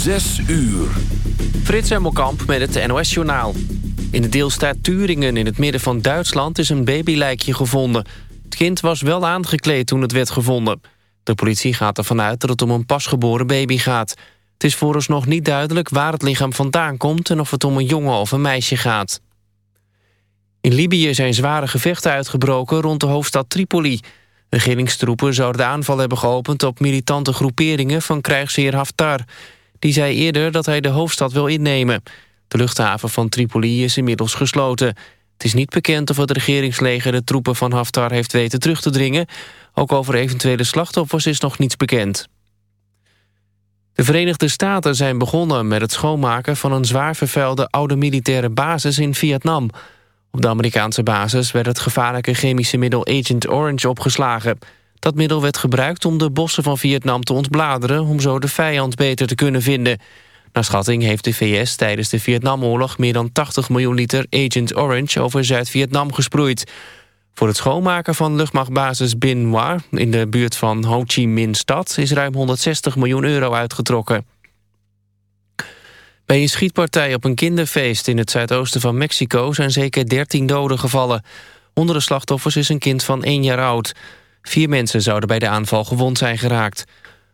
Zes uur. Frits Emmelkamp met het NOS-journaal. In de deelstaat Turingen in het midden van Duitsland is een babylijkje gevonden. Het kind was wel aangekleed toen het werd gevonden. De politie gaat ervan uit dat het om een pasgeboren baby gaat. Het is vooralsnog niet duidelijk waar het lichaam vandaan komt... en of het om een jongen of een meisje gaat. In Libië zijn zware gevechten uitgebroken rond de hoofdstad Tripoli. Regeringstroepen zouden de aanval hebben geopend op militante groeperingen van krijgsheer Haftar. Die zei eerder dat hij de hoofdstad wil innemen. De luchthaven van Tripoli is inmiddels gesloten. Het is niet bekend of het regeringsleger de troepen van Haftar heeft weten terug te dringen. Ook over eventuele slachtoffers is nog niets bekend. De Verenigde Staten zijn begonnen met het schoonmaken van een zwaar vervuilde oude militaire basis in Vietnam. Op de Amerikaanse basis werd het gevaarlijke chemische middel Agent Orange opgeslagen. Dat middel werd gebruikt om de bossen van Vietnam te ontbladeren... om zo de vijand beter te kunnen vinden. Naar schatting heeft de VS tijdens de Vietnamoorlog... meer dan 80 miljoen liter Agent Orange over Zuid-Vietnam gesproeid. Voor het schoonmaken van luchtmachtbasis Bin Hoa... in de buurt van Ho Chi Minh stad... is ruim 160 miljoen euro uitgetrokken. Bij een schietpartij op een kinderfeest in het zuidoosten van Mexico... zijn zeker 13 doden gevallen. Onder de slachtoffers is een kind van 1 jaar oud. Vier mensen zouden bij de aanval gewond zijn geraakt.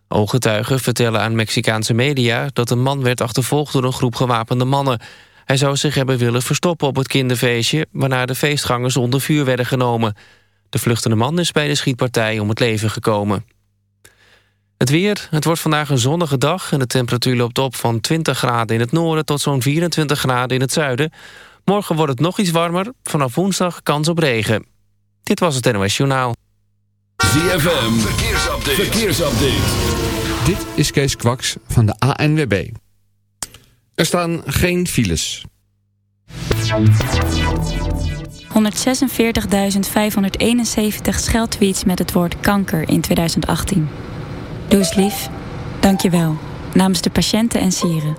Ooggetuigen vertellen aan Mexicaanse media... dat een man werd achtervolgd door een groep gewapende mannen. Hij zou zich hebben willen verstoppen op het kinderfeestje... waarna de feestgangers onder vuur werden genomen. De vluchtende man is bij de schietpartij om het leven gekomen. Het weer, het wordt vandaag een zonnige dag... en de temperatuur loopt op van 20 graden in het noorden... tot zo'n 24 graden in het zuiden. Morgen wordt het nog iets warmer. Vanaf woensdag kans op regen. Dit was het NOS Journaal. ZFM, verkeersupdate. verkeersupdate. Dit is Kees Kwaks van de ANWB. Er staan geen files. 146.571 scheldtweets met het woord kanker in 2018. Doe eens lief. Dank je wel. Namens de patiënten en sieren.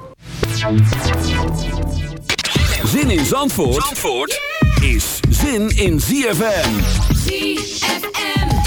Zin in Zandvoort, Zandvoort is zin in ZFM. ZFM.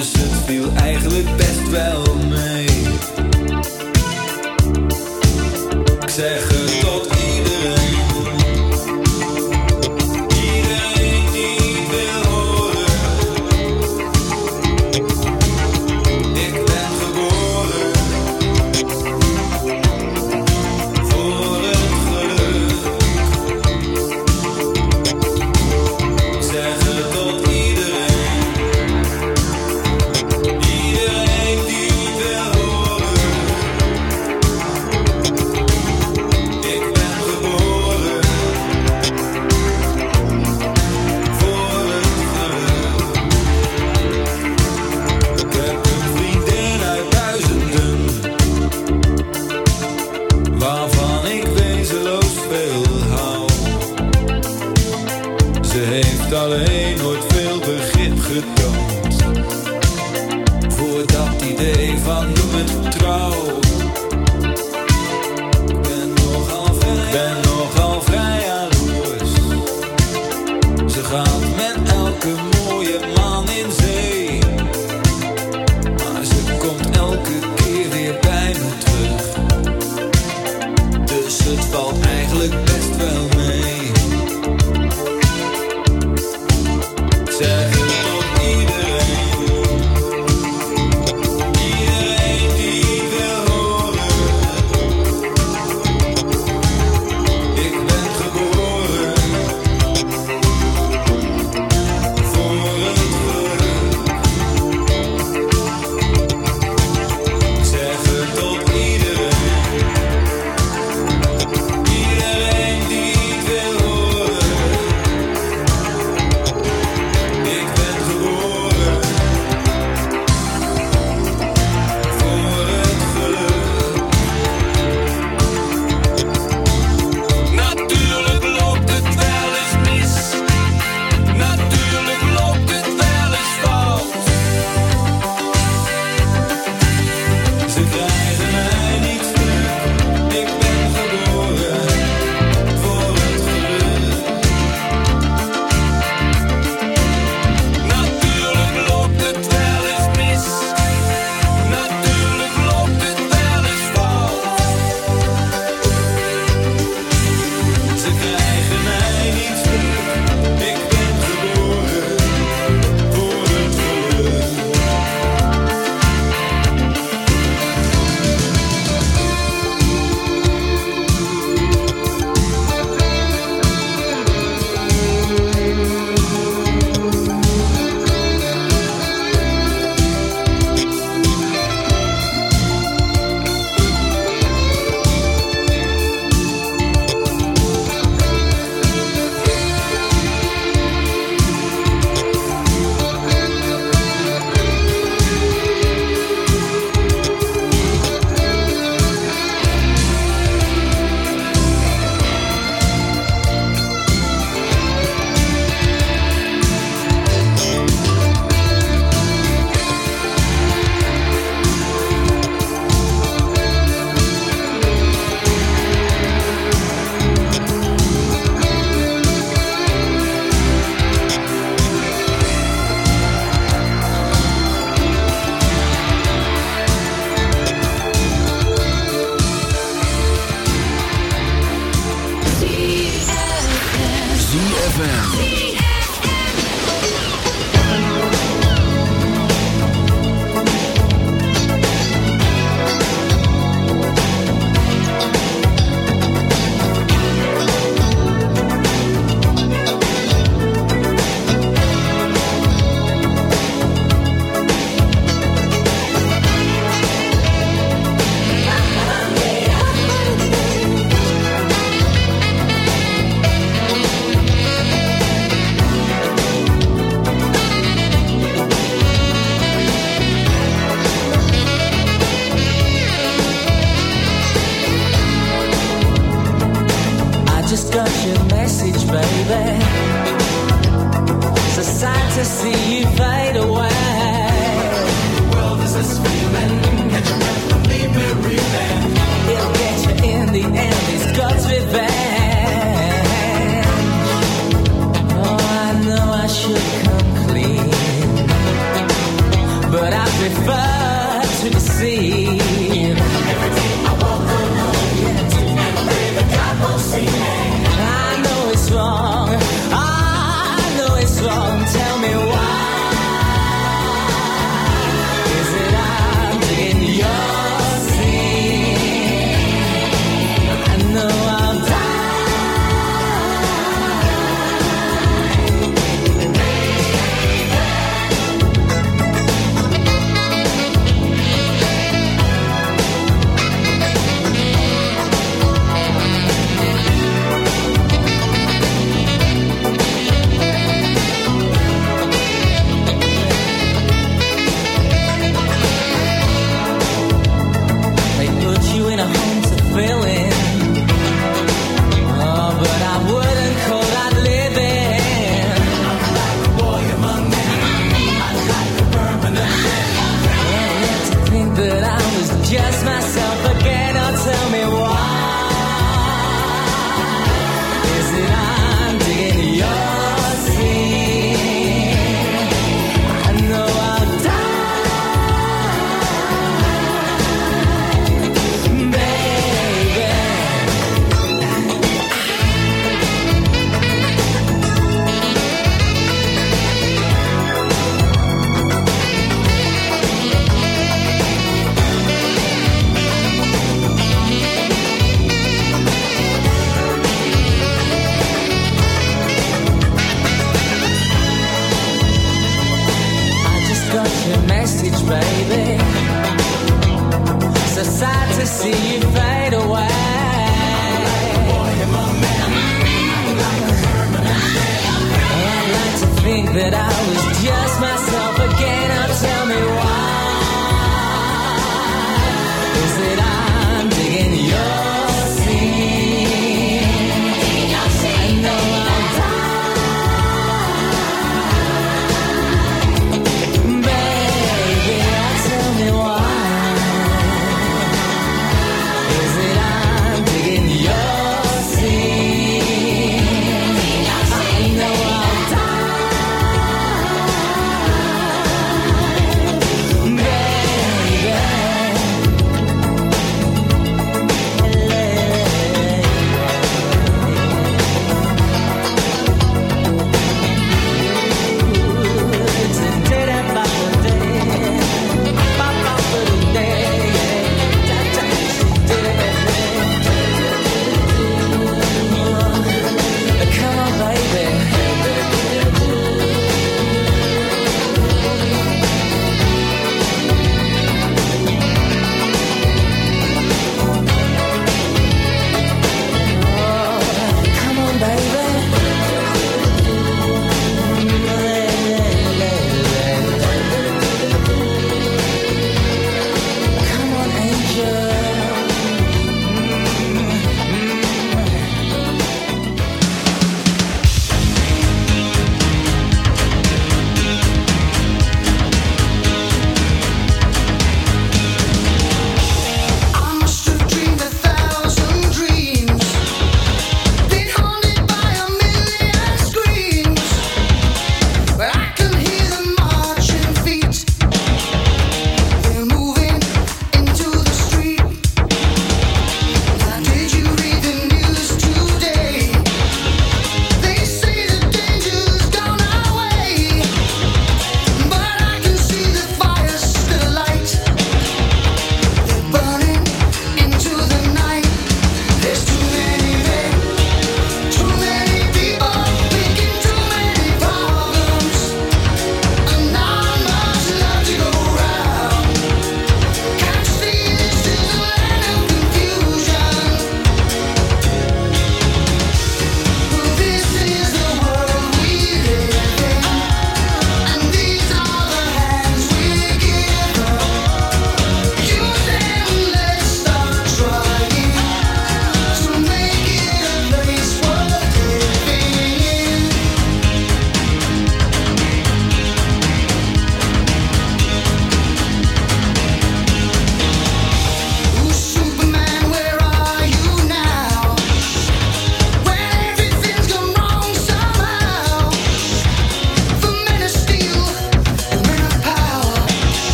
Dus het viel eigenlijk best wel mee. Ik zeg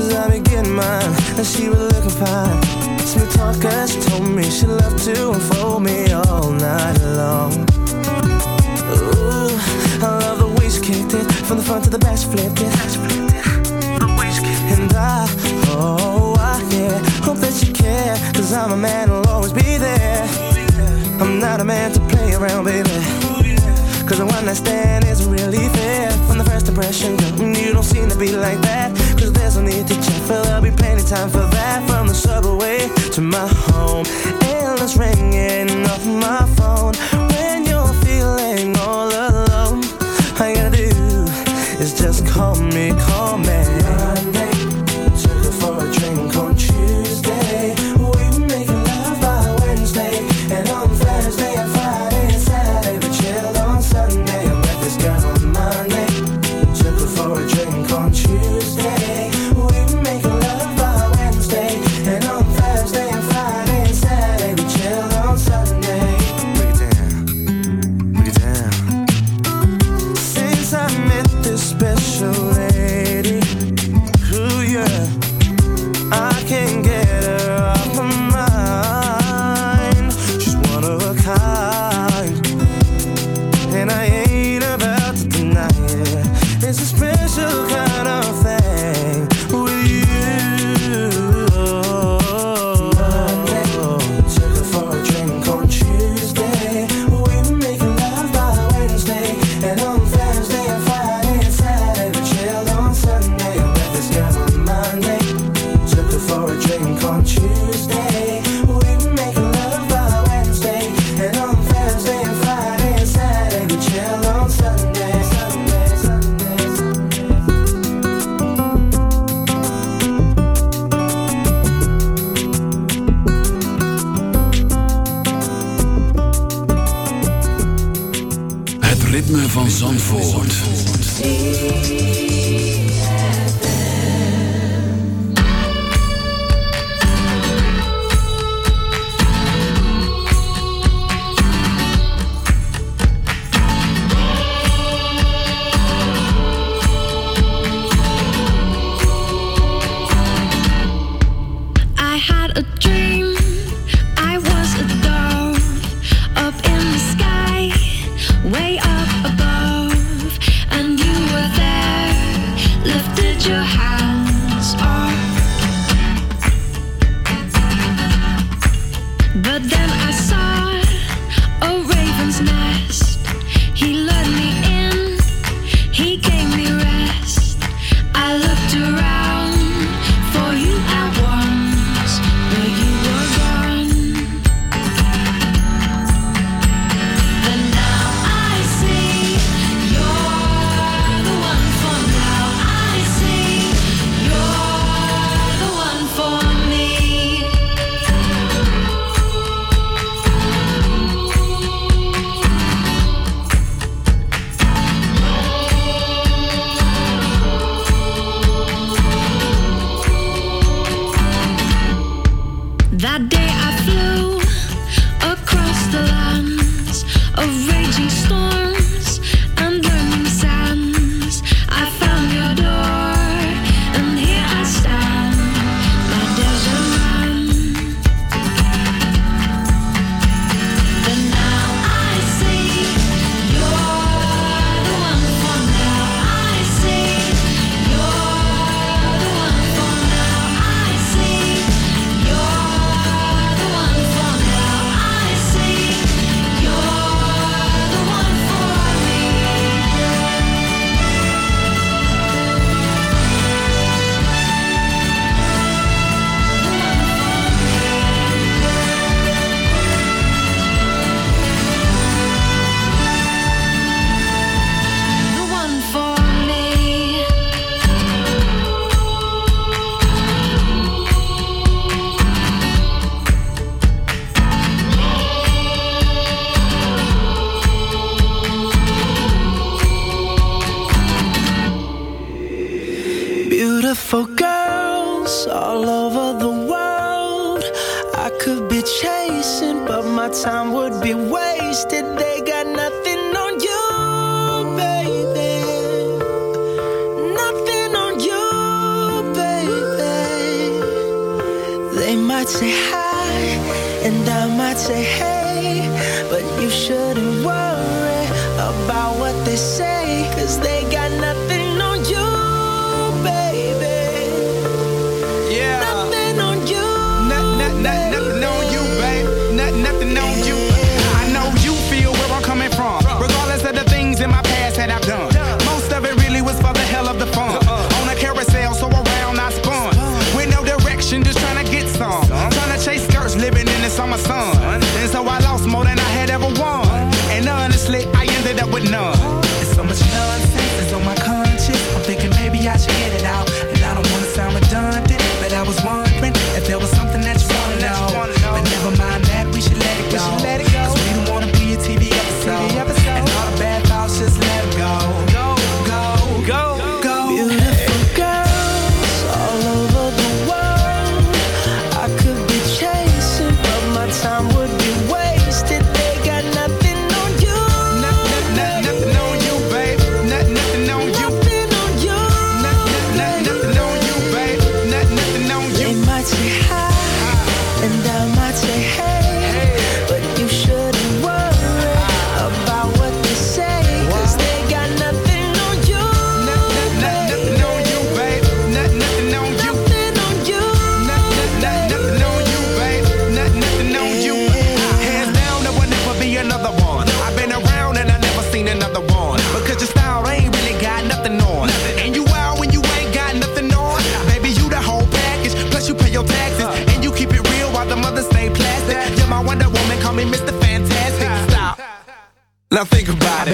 Cause I be getting mine, and she was looking fine. Smooth talker, she told me she loved to unfold me all night long. Ooh, I love the way she kicked it, from the front to the back, she flipped it. And I, oh, I, yeah, hope that you care, cause I'm a man who'll always be there. I'm not a man to play around, baby. Cause the one I stand isn't really fair. From the first impression, you don't seem to be like that. Cause there's no need to check, for there'll be plenty time for that. From the subway to my home, endless ringing off my phone. When you're feeling all alone, all you gotta do is just call me, call me.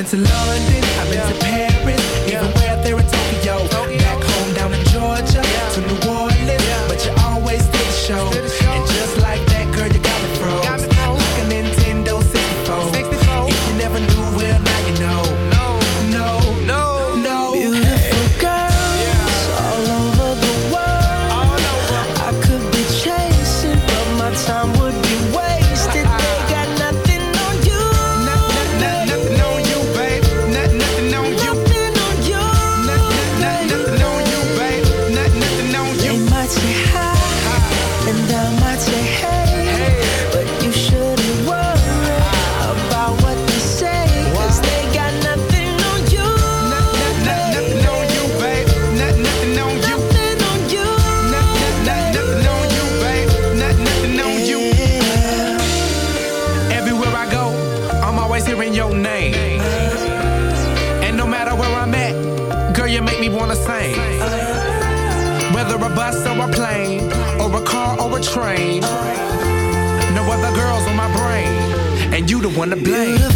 to London were trained. No other girls on my brain, and you the one to blame.